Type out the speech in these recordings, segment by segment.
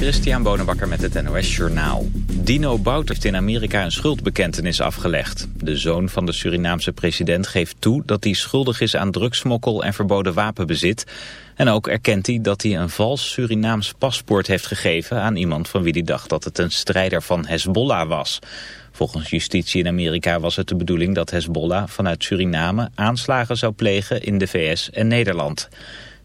Christian Bonenbakker met het NOS Journaal. Dino Bout heeft in Amerika een schuldbekentenis afgelegd. De zoon van de Surinaamse president geeft toe dat hij schuldig is aan drugsmokkel en verboden wapenbezit. En ook erkent hij dat hij een vals Surinaams paspoort heeft gegeven aan iemand van wie hij dacht dat het een strijder van Hezbollah was. Volgens justitie in Amerika was het de bedoeling dat Hezbollah vanuit Suriname aanslagen zou plegen in de VS en Nederland.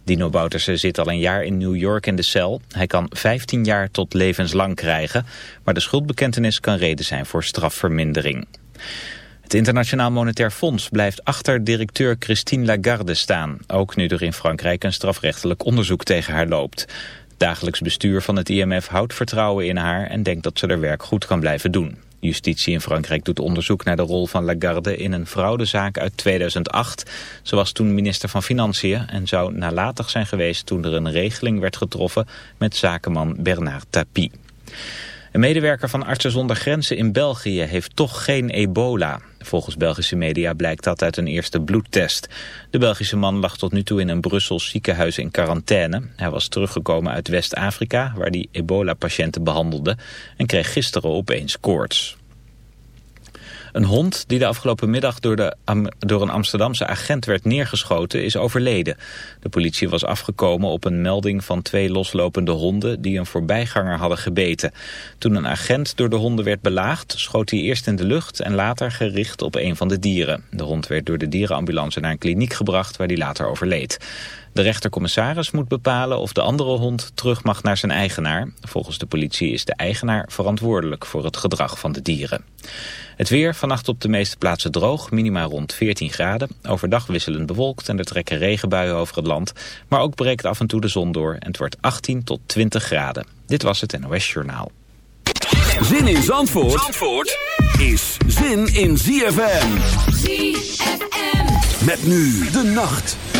Dino Bouterse zit al een jaar in New York in de cel. Hij kan 15 jaar tot levenslang krijgen, maar de schuldbekentenis kan reden zijn voor strafvermindering. Het Internationaal Monetair Fonds blijft achter directeur Christine Lagarde staan. Ook nu er in Frankrijk een strafrechtelijk onderzoek tegen haar loopt. Dagelijks bestuur van het IMF houdt vertrouwen in haar en denkt dat ze haar werk goed kan blijven doen. Justitie in Frankrijk doet onderzoek naar de rol van Lagarde in een fraudezaak uit 2008. Ze was toen minister van Financiën en zou nalatig zijn geweest toen er een regeling werd getroffen met zakenman Bernard Tapie. Een medewerker van Artsen zonder Grenzen in België heeft toch geen ebola. Volgens Belgische media blijkt dat uit een eerste bloedtest. De Belgische man lag tot nu toe in een Brussels ziekenhuis in quarantaine. Hij was teruggekomen uit West-Afrika, waar hij ebola-patiënten behandelde... en kreeg gisteren opeens koorts. Een hond die de afgelopen middag door, de, door een Amsterdamse agent werd neergeschoten is overleden. De politie was afgekomen op een melding van twee loslopende honden die een voorbijganger hadden gebeten. Toen een agent door de honden werd belaagd schoot hij eerst in de lucht en later gericht op een van de dieren. De hond werd door de dierenambulance naar een kliniek gebracht waar hij later overleed. De rechtercommissaris moet bepalen of de andere hond terug mag naar zijn eigenaar. Volgens de politie is de eigenaar verantwoordelijk voor het gedrag van de dieren. Het weer, vannacht op de meeste plaatsen droog, minima rond 14 graden. Overdag wisselend bewolkt en er trekken regenbuien over het land. Maar ook breekt af en toe de zon door en het wordt 18 tot 20 graden. Dit was het NOS Journaal. Zin in Zandvoort, Zandvoort is zin in ZFM. ZFM. Met nu de nacht.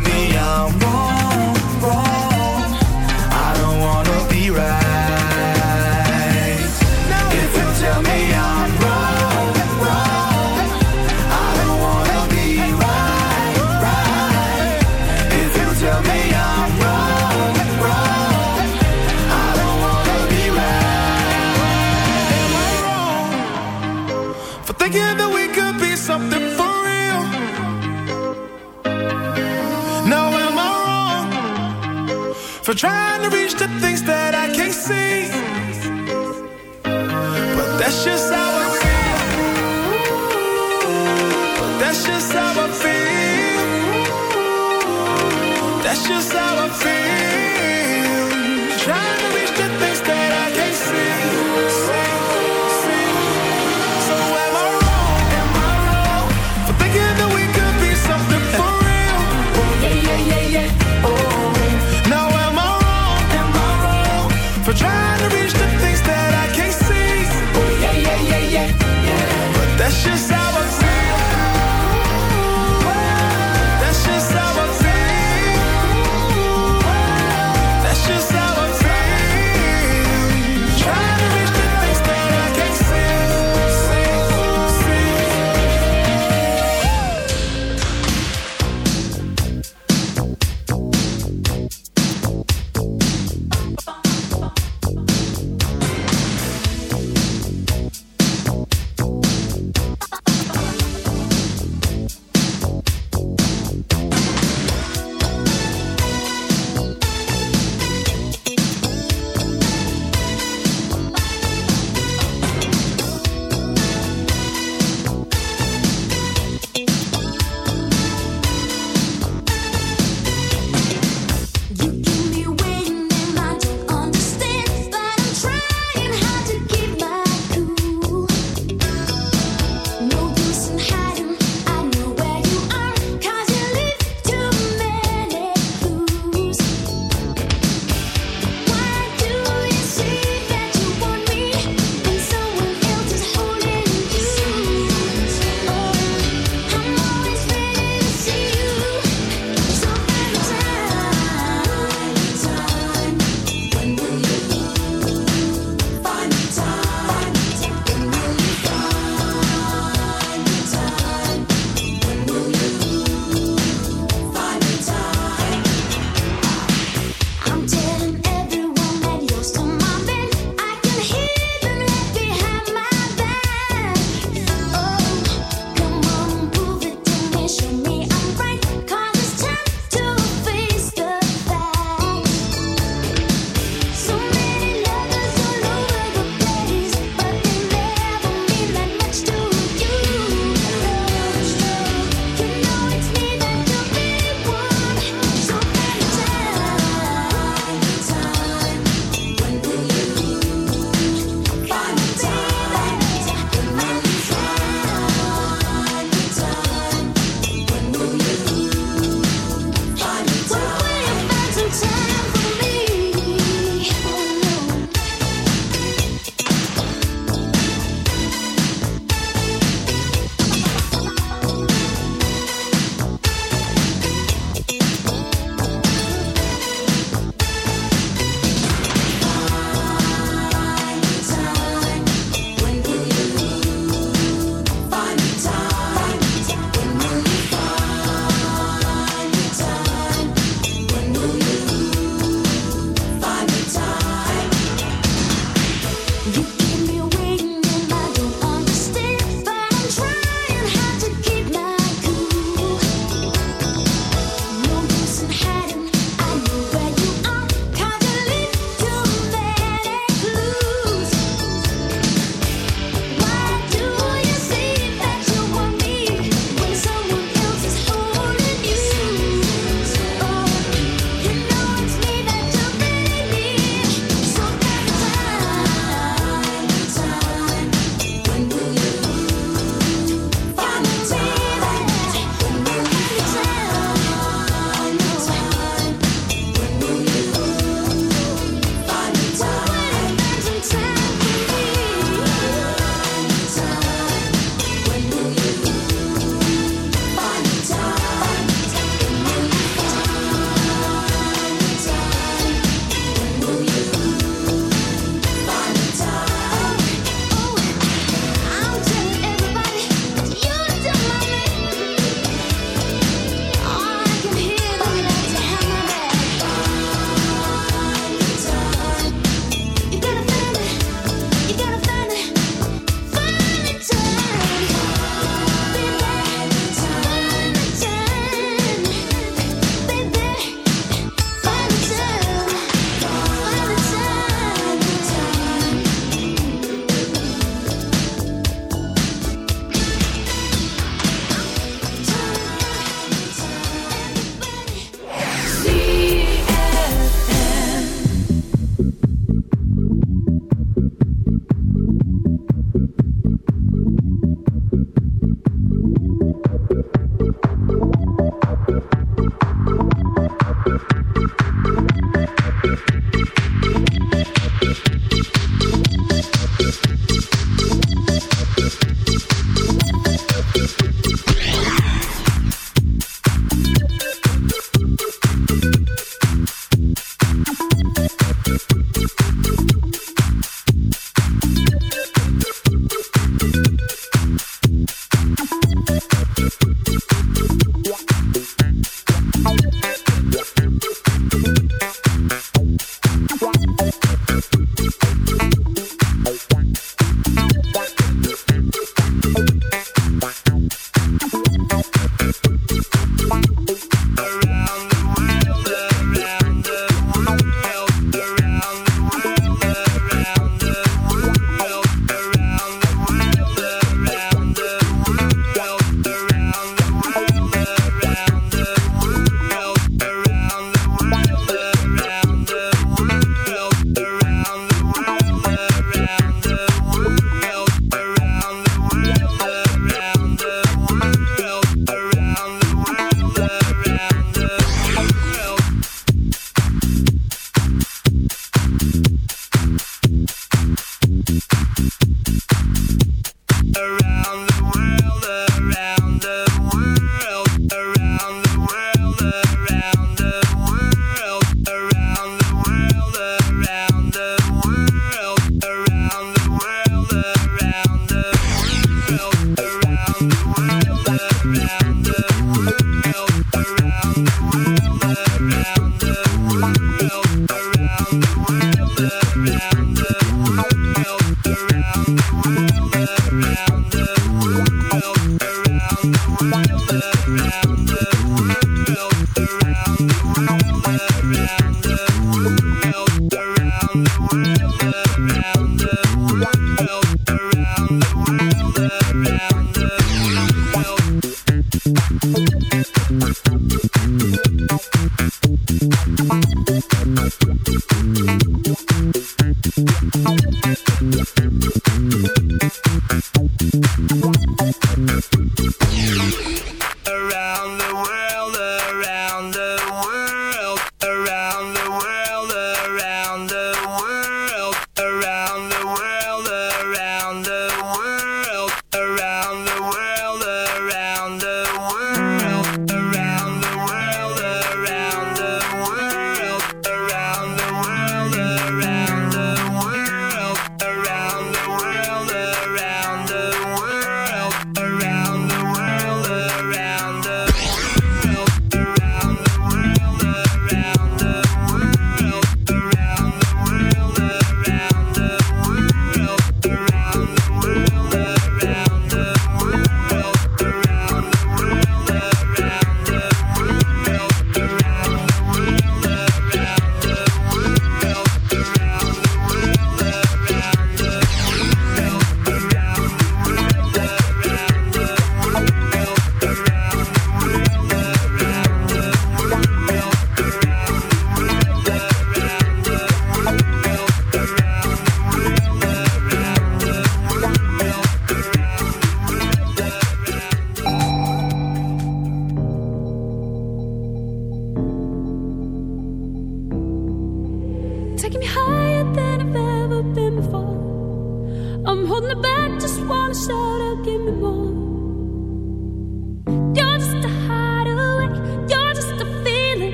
me, I'm wrong For trying to reach the things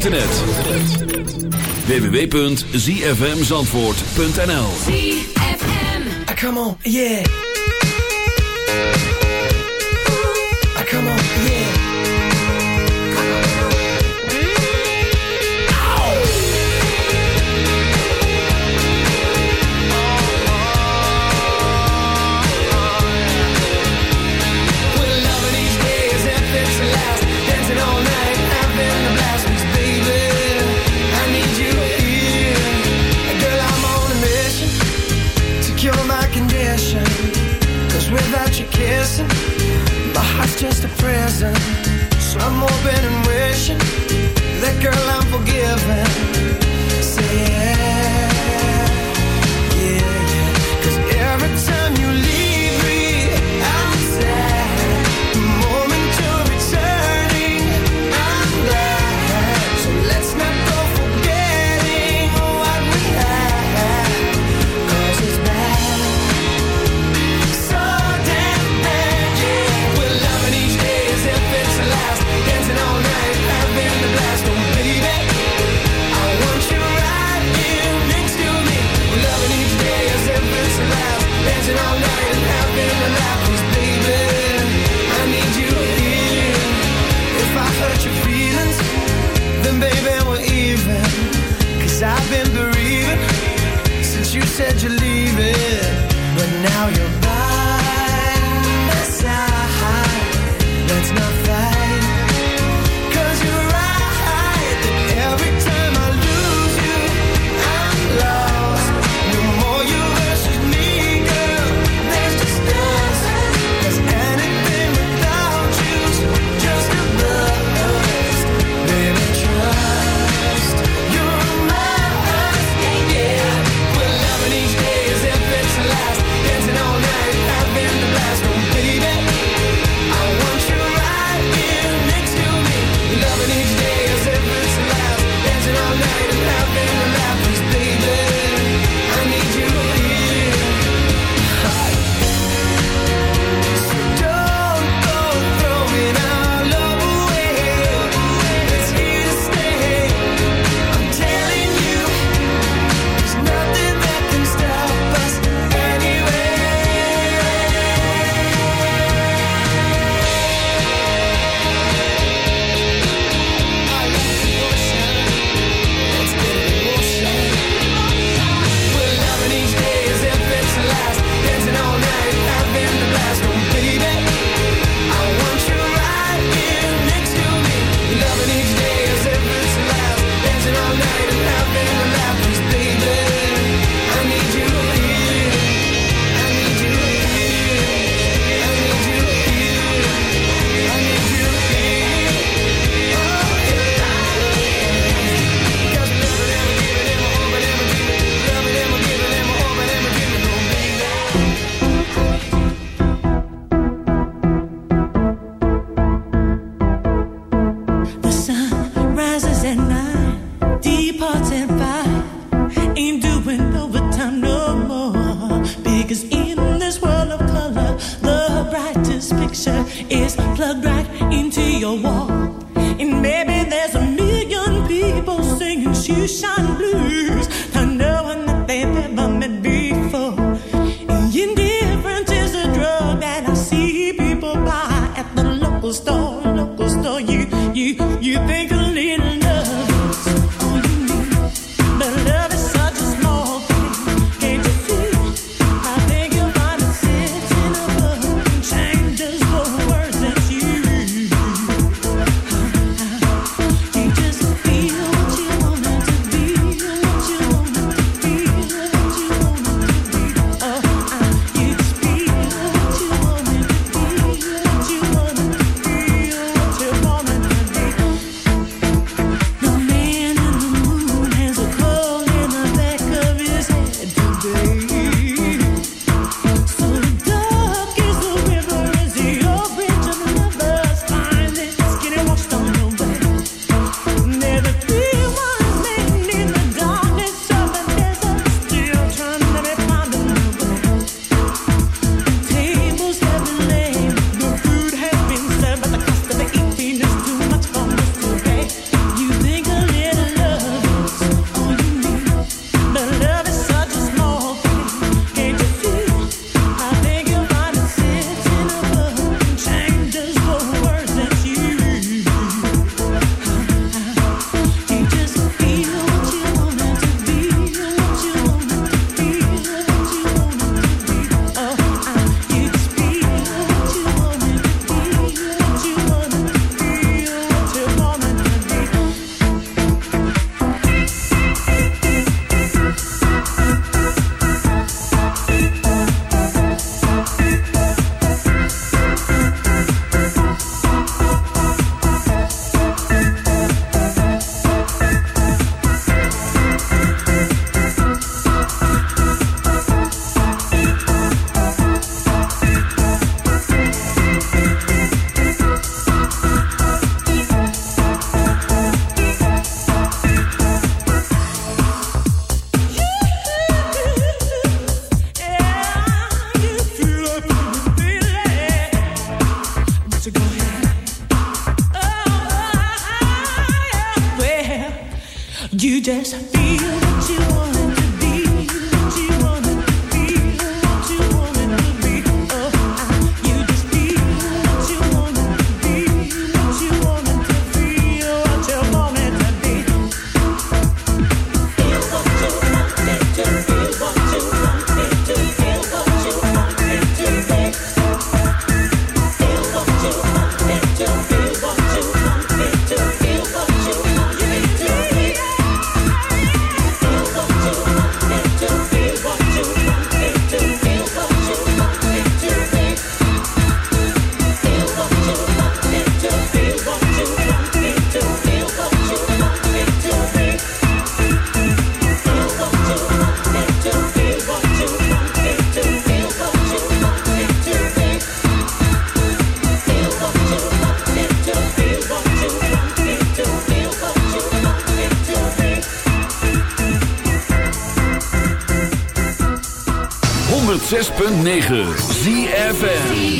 internet. www.zfmzandvoort.nl ZFM ah, Come on, yeah. present. So I'm hoping 106.9 ZFN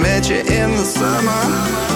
met je in the summer.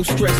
no stress.